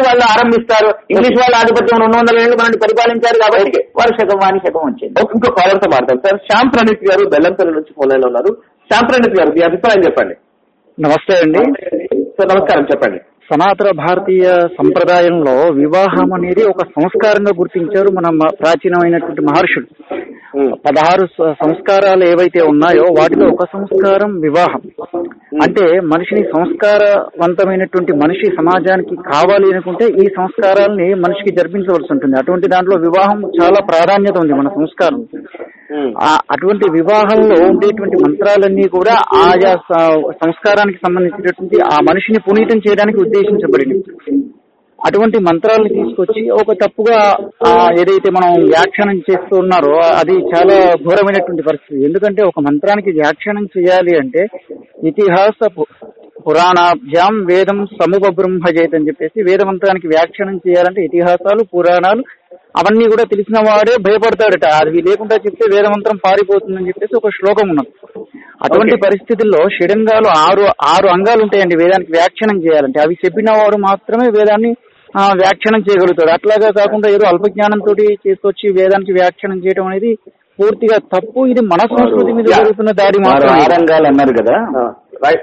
వాళ్ళు ఆరంభిస్తారు. ఇంగ్లీష్ వాళ్ళ ఆధిపత్యం రెండు వందల ఏళ్ళు మనల్ని పరిపాలించారు కాబట్టి వారు శకం వాని శకం వచ్చింది. ఇంకో కాలర్తో మాట్లాడతాం. సార్ శ్యామ్ ప్రణీత్ గారు బెల్లంపల్లి నుంచి ఫోన్ లైన్లో ఉన్నారు. శ్యామ్ ప్రణీత్ గారు మీ అభిప్రాయం చెప్పండి. నమస్తే అండి. సార్ నమస్కారం చెప్పండి. సనాతన భారతీయ సంప్రదాయంలో వివాహం అనేది ఒక సంస్కారంగా గుర్తించారు మన ప్రాచీనమైనటువంటి మహర్షులు. ఉమ్, పదహారు సంస్కారాలు ఏవైతే ఉన్నాయో వాటిలో ఒక సంస్కారం వివాహం. అంటే మనిషిని సంస్కారవంతమైనటువంటి మనిషి సమాజానికి కావాలి అనుకుంటే ఈ సంస్కారాలని మనిషికి జరిపించవలసి ఉంటుంది. అటువంటి దాంట్లో వివాహం చాలా ప్రాధాన్యత ఉంది మన సంస్కారం. ఆ అటువంటి వివాహంలో ఉండేటువంటి మంత్రాలన్నీ కూడా ఆయా సంస్కారానికి సంబంధించినటువంటి ఆ మనిషిని పునీతం చేయడానికి ఉద్దేశించబడింది అటువంటి మంత్రాలను తీసుకొచ్చి ఒక తప్పుగా ఆ, ఏదైతే మనం వ్యాఖ్యానం చేస్తూ ఉన్నారో అది చాలా ఘోరమైనటువంటి పరిస్థితి. ఎందుకంటే ఒక మంత్రానికి వ్యాఖ్యానం చేయాలి అంటే ఇతిహాస పురాణాభ్యాం వేదం సముప బ్రహ్మజేత్ అని చెప్పేసి వేద మంత్రానికి వ్యాఖ్యానం చేయాలంటే ఇతిహాసాలు పురాణాలు అవన్నీ కూడా తెలిసిన వాడే భయపడతాడట. అది లేకుండా చెప్తే వేద మంత్రం పారిపోతుందని చెప్పేసి ఒక శ్లోకం ఉన్నది. అటువంటి పరిస్థితుల్లో షడంగాలు ఆరు ఆరు అంగాలు ఉంటాయండి వేదానికి వ్యాఖ్యానం చేయాలంటే. అవి చెప్పిన వాడు మాత్రమే వేదాన్ని వ్యాఖ్యానం చేయగలుగుతాడు. అట్లాగా కాకుండా ఏదో అల్పజ్ఞానంతో చేసుకొచ్చి వేదానికి వ్యాఖ్యానం చేయడం అనేది పూర్తిగా తప్పు. ఇది మన సంస్కృతి మీద జరుగుతున్న దాడి వారు మాత్రమే. ఆరంగాలు అన్నారు కదా. ఆ, రైట్.